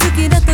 好きだと